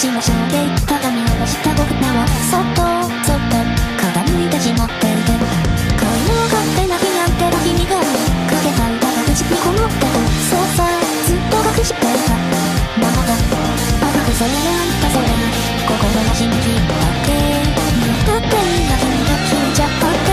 しましょうでを下した。僕らはそっとそっと傾いてしまっていて恋を勝手なくなんての意がかけた。歌が口にこもってるそうさずっと隠してた。ママだ赤くそれであった。それ心の響きだけだってみんな君が消えちゃった。